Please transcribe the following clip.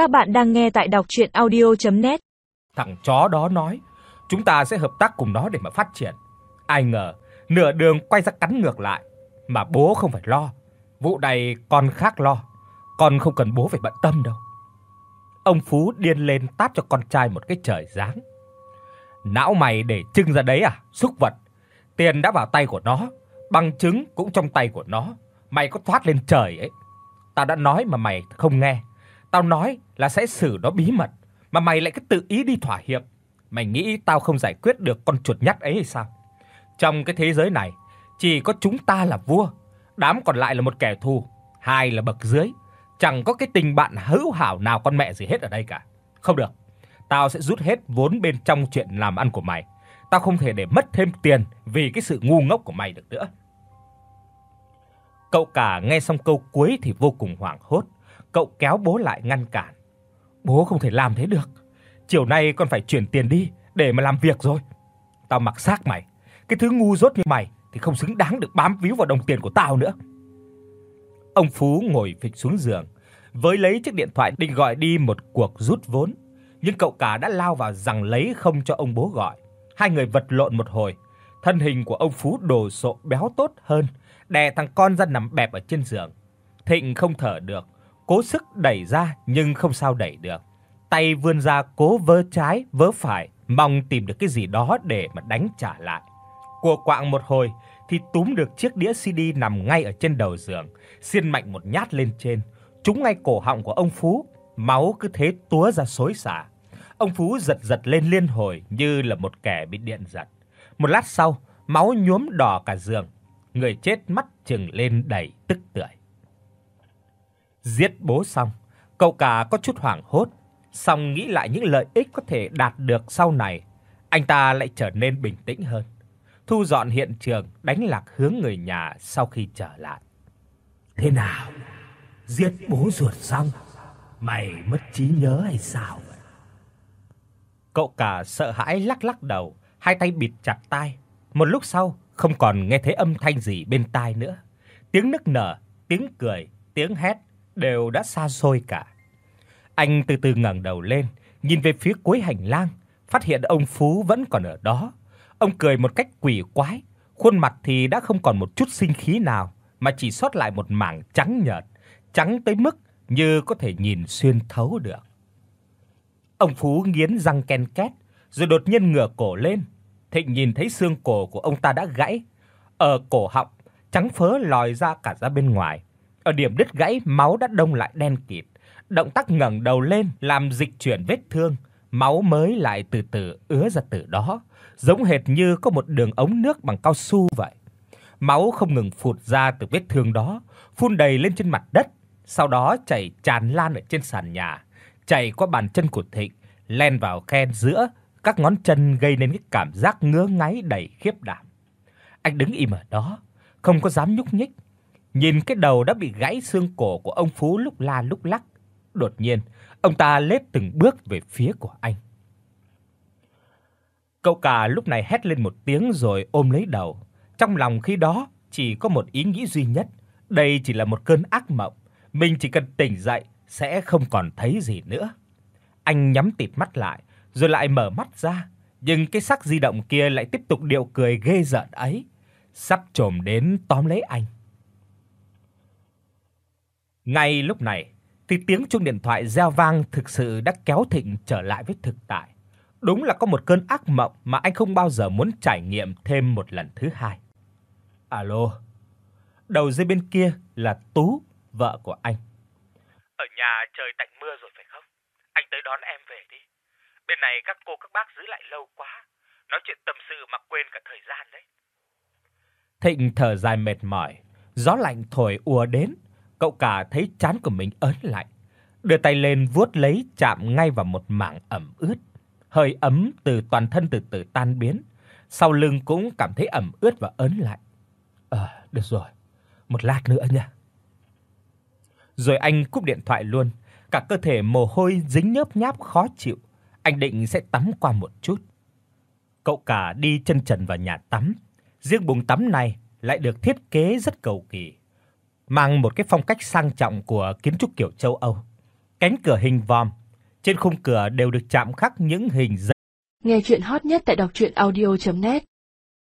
Các bạn đang nghe tại đọc audio net Thằng chó đó nói, chúng ta sẽ hợp tác cùng nó để mà phát triển. Ai ngờ, nửa đường quay ra cắn ngược lại, mà bố không phải lo. Vụ này con khác lo, con không cần bố phải bận tâm đâu. Ông Phú điên lên tát cho con trai một cái trời giáng. Não mày để trưng ra đấy à, xúc vật. Tiền đã vào tay của nó, bằng chứng cũng trong tay của nó, mày có thoát lên trời ấy. Tao đã nói mà mày không nghe. Tao nói là sẽ xử nó bí mật, mà mày lại cứ tự ý đi thỏa hiệp. Mày nghĩ tao không giải quyết được con chuột nhắt ấy hay sao? Trong cái thế giới này, chỉ có chúng ta là vua, đám còn lại là một kẻ thù, hai là bậc dưới, chẳng có cái tình bạn hữu hảo nào con mẹ gì hết ở đây cả. Không được. Tao sẽ rút hết vốn bên trong chuyện làm ăn của mày. Tao không thể để mất thêm tiền vì cái sự ngu ngốc của mày được nữa. Cậu cả nghe xong câu cuối thì vô cùng hoảng hốt, cậu kéo bố lại ngăn cản. Bố không thể làm thế được. Chiều nay con phải chuyển tiền đi để mà làm việc rồi. Tao mặc xác mày, cái thứ ngu dốt như mày thì không xứng đáng được bám víu vào đồng tiền của tao nữa. Ông Phú ngồi phịch xuống giường, với lấy chiếc điện thoại định gọi đi một cuộc rút vốn, nhưng cậu cả đã lao vào giằng lấy không cho ông bố gọi. Hai người vật lộn một hồi, thân hình của ông Phú đồ sộ béo tốt hơn, đè thằng con ra nằm bẹp ở trên giường. Thịnh không thở được, cố sức đẩy ra nhưng không sao đẩy được. Tay vươn ra cố vớ trái vớ phải, mong tìm được cái gì đó để mà đánh trả lại. Cua quạng một hồi thì túm được chiếc đĩa CD nằm ngay ở trên đầu giường, xiên mạnh một nhát lên trên, trúng ngay cổ họng của ông Phú, máu cứ thế túa ra xối xả. Ông Phú giật giật lên liên hồi như là một kẻ bị điện giật. Một lát sau, máu nhuốm đỏ cả giường, người chết mắt trừng lên đầy tức tưởi. Giết bố xong, cậu cả có chút hoảng hốt, xong nghĩ lại những lợi ích có thể đạt được sau này, anh ta lại trở nên bình tĩnh hơn. Thu dọn hiện trường, đánh lạc hướng người nhà sau khi trở lại. Thế nào? Giết bố ruột xong, mày mất trí nhớ hay sao? Cậu cả sợ hãi lắc lắc đầu, hai tay bịt chặt tai. Một lúc sau, không còn nghe thấy âm thanh gì bên tai nữa. Tiếng nức nở, tiếng cười, tiếng hét đều đã xa xôi cả. Anh từ từ ngẩng đầu lên, nhìn về phía cuối hành lang, phát hiện ông Phú vẫn còn ở đó. Ông cười một cách quỷ quái, khuôn mặt thì đã không còn một chút sinh khí nào, mà chỉ sót lại một mảng trắng nhợt, trắng tới mức như có thể nhìn xuyên thấu được. Ông Phú nghiến răng ken két, rồi đột nhiên ngửa cổ lên. Thịnh nhìn thấy xương cổ của ông ta đã gãy, ở cổ họng trắng phớ lòi ra cả ra bên ngoài. Ở điểm đứt gãy, máu đã đông lại đen kịt. Động tác ngẩng đầu lên làm dịch chuyển vết thương, máu mới lại từ từ ứa ra từ đó, giống hệt như có một đường ống nước bằng cao su vậy. Máu không ngừng phụt ra từ vết thương đó, phun đầy lên trên mặt đất, sau đó chảy tràn lan ở trên sàn nhà, chảy qua bàn chân của Thịnh, len vào khe giữa các ngón chân gây nên cái cảm giác ngứa ngáy đầy khiếp đảm. Anh đứng im ở đó, không có dám nhúc nhích, nhìn cái đầu đã bị gãy xương cổ của ông Phú lúc la lúc lắc. Đột nhiên, ông ta lết từng bước về phía của anh. Cậu cả lúc này hét lên một tiếng rồi ôm lấy đầu. Trong lòng khi đó chỉ có một ý nghĩ duy nhất, đây chỉ là một cơn ác mộng, mình chỉ cần tỉnh dậy sẽ không còn thấy gì nữa. Anh nhắm tịt mắt lại, rồi lại mở mắt ra, nhưng cái sắc di động kia lại tiếp tục điệu cười ghê rợn ấy, sắp trồm đến tóm lấy anh. Ngay lúc này, thì tiếng chuông điện thoại reo vang thực sự đã kéo Thịnh trở lại với thực tại. Đúng là có một cơn ác mộng mà anh không bao giờ muốn trải nghiệm thêm một lần thứ hai. Alo. Đầu dây bên kia là Tú, vợ của anh. Ở nhà trời tạnh mưa rồi phải không? Anh tới đón em về đi. Bên này các cô các bác giữ lại lâu quá. Nói chuyện tâm sự mà quên cả thời gian đấy. Thịnh thở dài mệt mỏi, gió lạnh thổi ùa đến, cậu cả thấy trán của mình ớn lạnh, đưa tay lên vuốt lấy chạm ngay vào một mảng ẩm ướt. Hơi ấm từ toàn thân từ từ tan biến, sau lưng cũng cảm thấy ẩm ướt và ớn lạnh. Ờ, được rồi, một lát nữa nha. Rồi anh cúp điện thoại luôn, cả cơ thể mồ hôi dính nhớp nháp khó chịu. Anh định sẽ tắm qua một chút. Cậu cả đi chân trần vào nhà tắm. Riêng bồn tắm này lại được thiết kế rất cầu kỳ, mang một cái phong cách sang trọng của kiến trúc kiểu châu Âu. cánh cửa hình vòm. Trên khung cửa đều được chạm khắc những hình Nghe truyện hot nhất tại doctruyenaudio.net